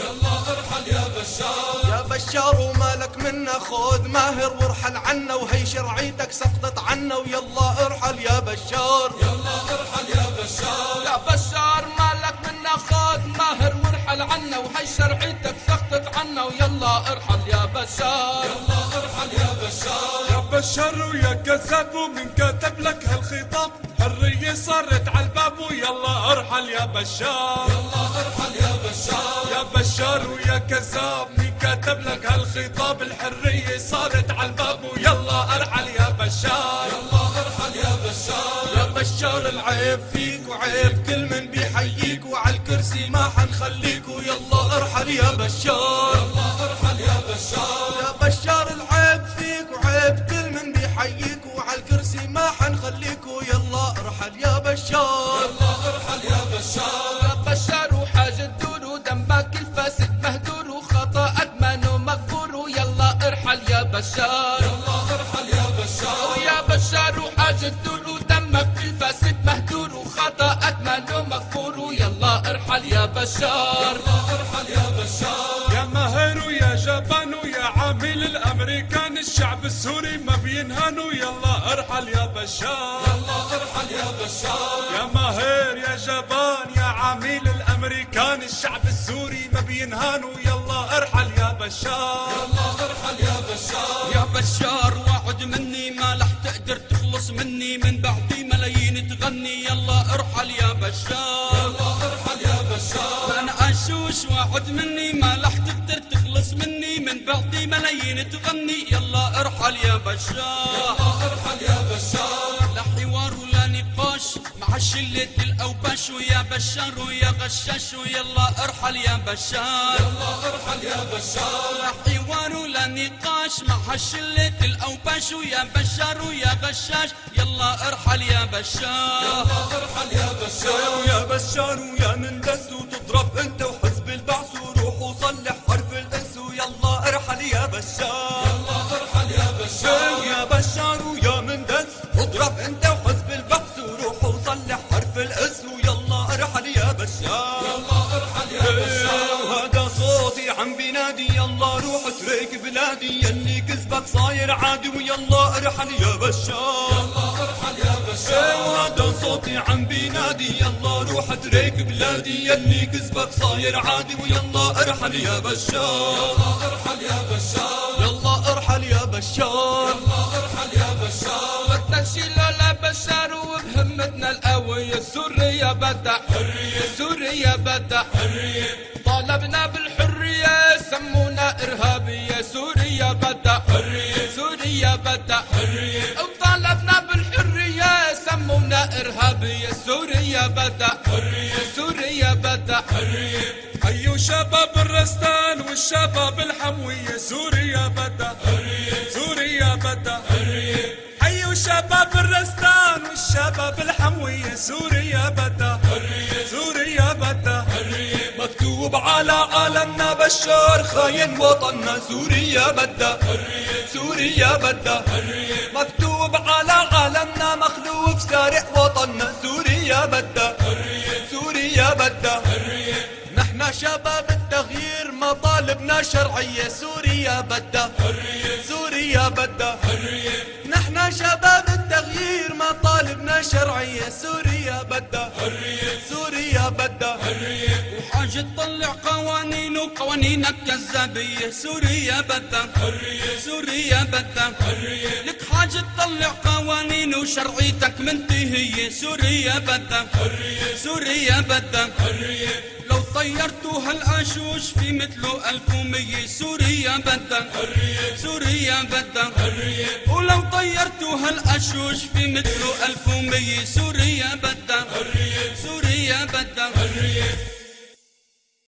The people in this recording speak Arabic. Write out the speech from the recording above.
يلا ارحل يا بشار. يا بشار ومالك منا خذ ماهر وارحل عنا وهي شرعيتك سقطت عنا ويلا ارحل يا بشار. يلا ارحل يا بشار. يا بشار مالك منا خذ ماهر وارحل عنا وهي شرعيتك سقطت عنا ويلا ارحل يا بشار. يلا ارحل يا بشار. يا بشر ويا كذاب ومن كتب لك هالخطاب حرية صارت على الباب ويلا ارحل يا بشار. يلا ارحل يا بشار يا بشار ويا كذاب مين كتب لك هالخطاب الحرية صارت على الباب ويلا أرحل يا بشار. يلا أرحل يا بشار. يا بشار العيب فيك وعيب كل من بيحييك وعلى الكرسي ما حنخليك ويلا أرحل يا بشار. يلا أرحل يا بشار. يا بشار العيب فيك وعيب كل من بيحييك ودمك الفاسد مهدور وخطأك منو مغفور ويلا ارحل يا بشار. يلا ارحل يا بشار. ويا بشار وحاجة دور ودمك الفاسد مهدور وخطأك منو مغفور ويلا ارحل يا بشار. يلا ارحل يا بشار. يا ماهر ويا جبان ويا عامل الأمريكان الشعب السوري ما بينهانوا يلا ارحل يا بشار. يلا ارحل يا بشار. يا ماهر يا جبان يا عميل الأمريكان الشعب السوري ما بينهانوا يلا أرحل يا بشار. يلا أرحل يا بشار. يا بشار وعد مني ما لح تقدر تخلص مني. من بعدي ملايين تغني يلا أرحل يا بشار. يلا أرحل يا بشار. أنا أشوش وعد مني ما لح تقدر تخلص مني. من بعدي ملايين تغني يلا أرحل يا بشار. يلا أرحل يا بشار شلة الأوباش ويا بشار ويا غشاش ويلا أرحل يا بشار. يلا أرحل يا بشار. لا حوار ولا نقاش مع شلة الأوباش ويا بشار ويا غشاش. يلا أرحل يا بشار. يلا أرحل يا بشار. ويا بشار ويا مندس وتضرب أنت وحزب البعث وروح وصلح حرف الأس. ويلا أرحل يا بشار. يلا أرحل يا بشار. ويا بشار ويا عم بينادي يلا روح اترك بلادي. يلي كذبك صاير عادي ويلا ارحل يا بشار. يلا ارحل يا بشار. وهذا صوتي عم بينادي. يلا روح اترك بلادي. يلي كذبك صاير عادي ويلا ارحل يا بشار. يلا ارحل يا بشار. يلا ارحل يا بشار. يلا ارحل يا بشار. بدنا نشيل لا بشار وبهمتنا القوية. سوريا بدأ. حرية سوريا بدأ. حرية طالبنا بالحرية إرهابية سوريا بدأ حرية. سوريا بدأ حرية. وطالبنا بالحرية سمونا إرهابية سوريا بدأ حرية. سوريا بدأ حرية. حيوا شباب الرستان والشباب الحموية سوريا بدأ سوريا بدأ حيوا شباب الرستان والشباب الحموية سوريا بدأ سوريا بدا مكتوب على عالمنا بشار خاين وطننا سوريا بدها سوريا بدها مكتوب على عالمنا مخلوف سارق وطننا سوريا بدها سوريا بدها نحن شباب التغيير مطالبنا شرعية سوريا بدها سوريا بدها نحن شباب التغيير مطالبنا شرعية سوريا قوانينك كذابية سوريا بدها حرية. سوريا بدها حرية. لك حاجة تطلع قوانين وشرعيتك منتهية. سوريا بدها حرية. سوريا بدها حرية. لو طيرتوا هالعشوش في مثله 1100 سوريا بدها حرية. سوريا بدها حرية. ولو طيرتوا هالعشوش في مثله 1100 سوريا بدها حرية. سوريا بدها حرية.